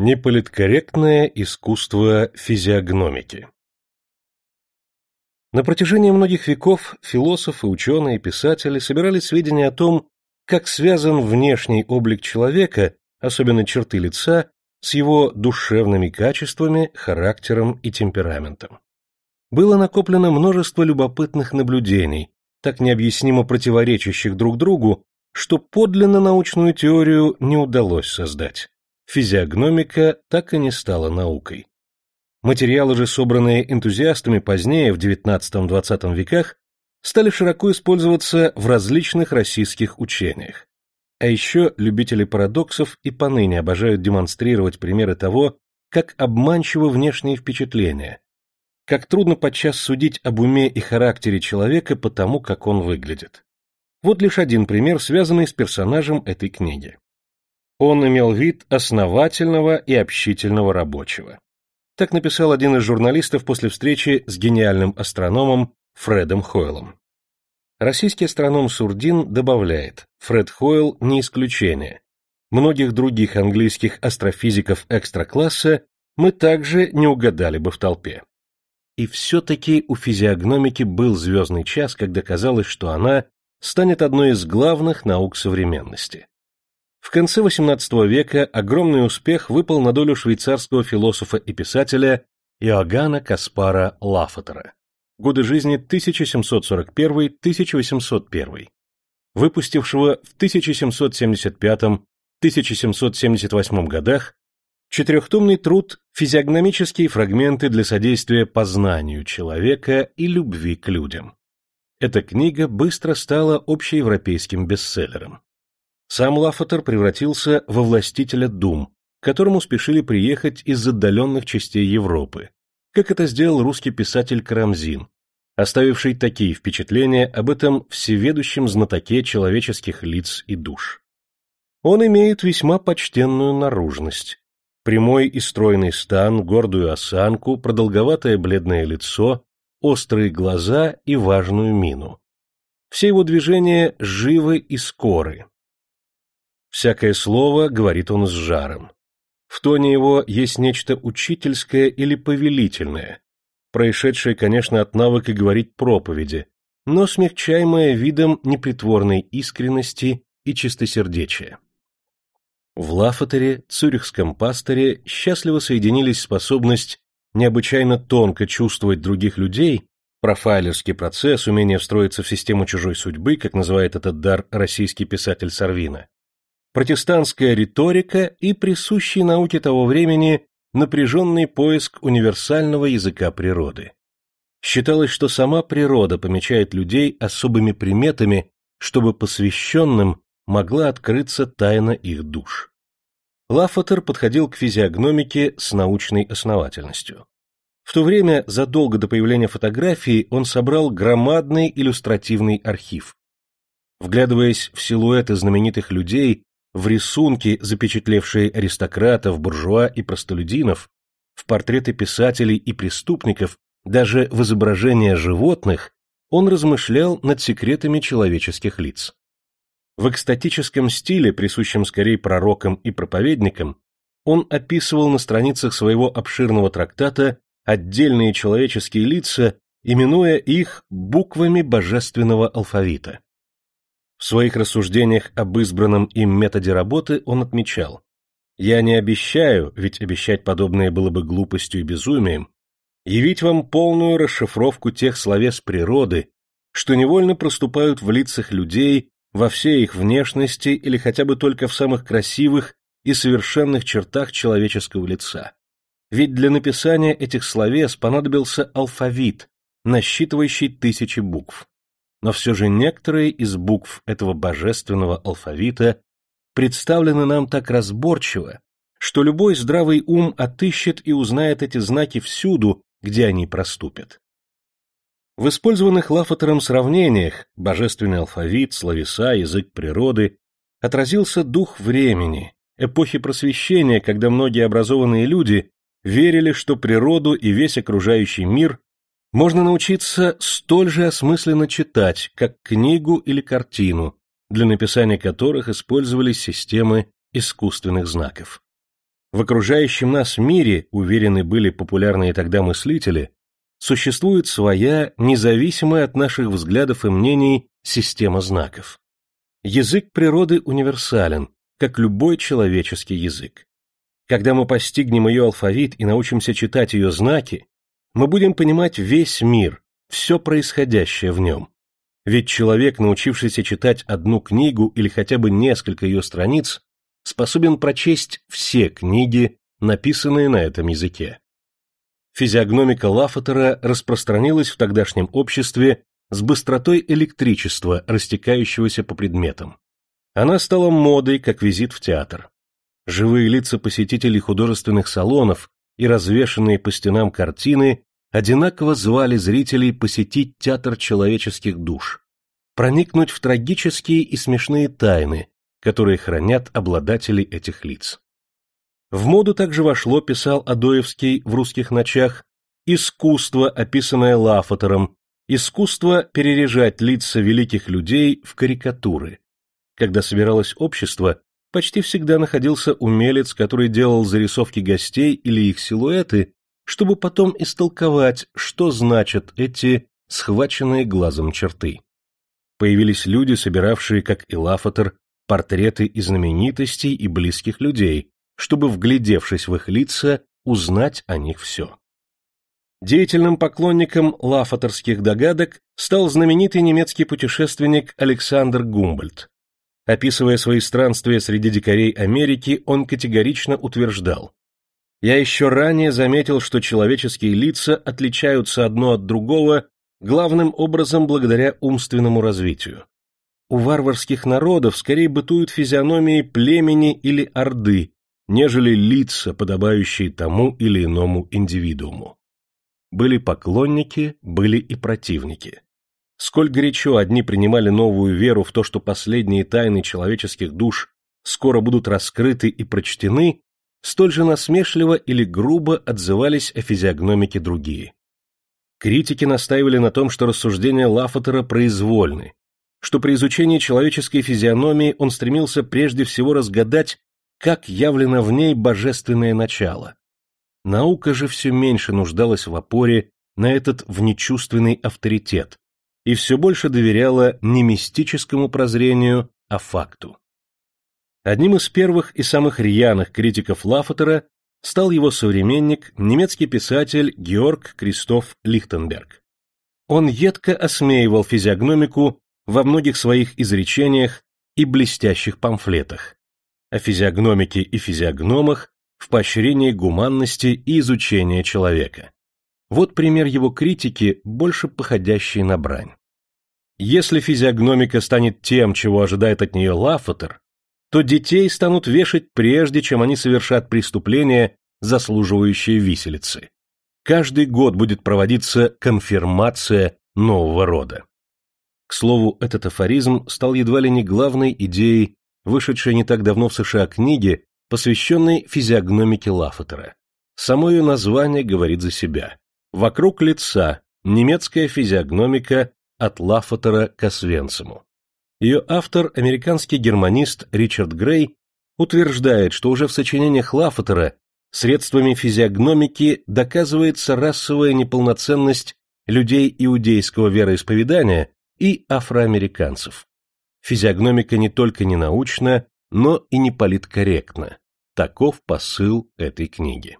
Неполиткорректное искусство физиогномики На протяжении многих веков философы, ученые, писатели собирали сведения о том, как связан внешний облик человека, особенно черты лица, с его душевными качествами, характером и темпераментом. Было накоплено множество любопытных наблюдений, так необъяснимо противоречащих друг другу, что подлинно научную теорию не удалось создать физиогномика так и не стала наукой. Материалы же, собранные энтузиастами позднее, в XIX-XX веках, стали широко использоваться в различных российских учениях. А еще любители парадоксов и поныне обожают демонстрировать примеры того, как обманчивы внешние впечатления, как трудно подчас судить об уме и характере человека по тому, как он выглядит. Вот лишь один пример, связанный с персонажем этой книги. Он имел вид основательного и общительного рабочего. Так написал один из журналистов после встречи с гениальным астрономом Фредом Хойлом. Российский астроном Сурдин добавляет, Фред Хойл не исключение. Многих других английских астрофизиков экстра-класса мы также не угадали бы в толпе. И все-таки у физиогномики был звездный час, когда казалось, что она станет одной из главных наук современности. В конце XVIII века огромный успех выпал на долю швейцарского философа и писателя Иоганна Каспара Лафатера. Годы жизни 1741-1801, выпустившего в 1775-1778 годах четырехтомный труд «Физиогномические фрагменты для содействия познанию человека и любви к людям». Эта книга быстро стала общеевропейским бестселлером. Сам Лафатер превратился во властителя дум, к которому спешили приехать из отдаленных частей Европы, как это сделал русский писатель Карамзин, оставивший такие впечатления об этом всеведущем знатоке человеческих лиц и душ. Он имеет весьма почтенную наружность, прямой и стройный стан, гордую осанку, продолговатое бледное лицо, острые глаза и важную мину. Все его движения живы и скоры, Всякое слово говорит он с жаром. В тоне его есть нечто учительское или повелительное, происшедшее, конечно, от навыка говорить проповеди, но смягчаемое видом непритворной искренности и чистосердечия. В Лафатере, цюрихском пасторе, счастливо соединились способность необычайно тонко чувствовать других людей, профайлерский процесс, умение встроиться в систему чужой судьбы, как называет этот дар российский писатель Сарвина, протестантская риторика и присущий науке того времени напряженный поиск универсального языка природы. Считалось, что сама природа помечает людей особыми приметами, чтобы посвященным могла открыться тайна их душ. Лафатер подходил к физиогномике с научной основательностью. В то время, задолго до появления фотографии, он собрал громадный иллюстративный архив. Вглядываясь в силуэты знаменитых людей, в рисунки, запечатлевшие аристократов, буржуа и простолюдинов, в портреты писателей и преступников, даже в изображения животных, он размышлял над секретами человеческих лиц. В экстатическом стиле, присущем скорее пророкам и проповедникам, он описывал на страницах своего обширного трактата отдельные человеческие лица, именуя их буквами божественного алфавита. В своих рассуждениях об избранном им методе работы он отмечал, «Я не обещаю, ведь обещать подобное было бы глупостью и безумием, явить вам полную расшифровку тех словес природы, что невольно проступают в лицах людей во всей их внешности или хотя бы только в самых красивых и совершенных чертах человеческого лица. Ведь для написания этих словес понадобился алфавит, насчитывающий тысячи букв но все же некоторые из букв этого божественного алфавита представлены нам так разборчиво, что любой здравый ум отыщет и узнает эти знаки всюду, где они проступят. В использованных Лафатером сравнениях божественный алфавит, словеса, язык природы отразился дух времени, эпохи просвещения, когда многие образованные люди верили, что природу и весь окружающий мир можно научиться столь же осмысленно читать, как книгу или картину, для написания которых использовались системы искусственных знаков. В окружающем нас мире, уверены были популярные тогда мыслители, существует своя, независимая от наших взглядов и мнений, система знаков. Язык природы универсален, как любой человеческий язык. Когда мы постигнем ее алфавит и научимся читать ее знаки, мы будем понимать весь мир, все происходящее в нем. Ведь человек, научившийся читать одну книгу или хотя бы несколько ее страниц, способен прочесть все книги, написанные на этом языке. Физиогномика Лафатера распространилась в тогдашнем обществе с быстротой электричества, растекающегося по предметам. Она стала модой, как визит в театр. Живые лица посетителей художественных салонов и развешанные по стенам картины одинаково звали зрителей посетить театр человеческих душ, проникнуть в трагические и смешные тайны, которые хранят обладатели этих лиц. В моду также вошло, писал Адоевский в «Русских ночах», искусство, описанное Лафатером, искусство переряжать лица великих людей в карикатуры. Когда собиралось общество, почти всегда находился умелец, который делал зарисовки гостей или их силуэты, чтобы потом истолковать, что значат эти схваченные глазом черты. Появились люди, собиравшие, как и Лафатер, портреты и знаменитостей и близких людей, чтобы, вглядевшись в их лица, узнать о них все. Деятельным поклонником лафаторских догадок стал знаменитый немецкий путешественник Александр Гумбольдт. Описывая свои странствия среди дикарей Америки, он категорично утверждал «Я еще ранее заметил, что человеческие лица отличаются одно от другого главным образом благодаря умственному развитию. У варварских народов скорее бытуют физиономии племени или орды, нежели лица, подобающие тому или иному индивидууму. Были поклонники, были и противники. Сколь горячо одни принимали новую веру в то, что последние тайны человеческих душ скоро будут раскрыты и прочтены, столь же насмешливо или грубо отзывались о физиогномике другие. Критики настаивали на том, что рассуждения Лафатера произвольны, что при изучении человеческой физиономии он стремился прежде всего разгадать, как явлено в ней божественное начало. Наука же все меньше нуждалась в опоре на этот внечувственный авторитет, и все больше доверяла не мистическому прозрению, а факту. Одним из первых и самых рьяных критиков Лафатера стал его современник, немецкий писатель Георг Кристоф Лихтенберг. Он едко осмеивал физиогномику во многих своих изречениях и блестящих памфлетах, о физиогномике и физиогномах в поощрении гуманности и изучения человека. Вот пример его критики, больше походящий на брань. Если физиогномика станет тем, чего ожидает от нее Лафатер, то детей станут вешать прежде, чем они совершат преступление, заслуживающее виселицы. Каждый год будет проводиться конфирмация нового рода. К слову, этот афоризм стал едва ли не главной идеей, вышедшей не так давно в США книги, посвященной физиогномике Лафатера. Само ее название говорит за себя. Вокруг лица немецкая физиогномика от Лафатера к Освенциму. Ее автор, американский германист Ричард Грей, утверждает, что уже в сочинениях Лафатера средствами физиогномики доказывается расовая неполноценность людей иудейского вероисповедания и афроамериканцев. Физиогномика не только не научна, но и не политкорректна. Таков посыл этой книги.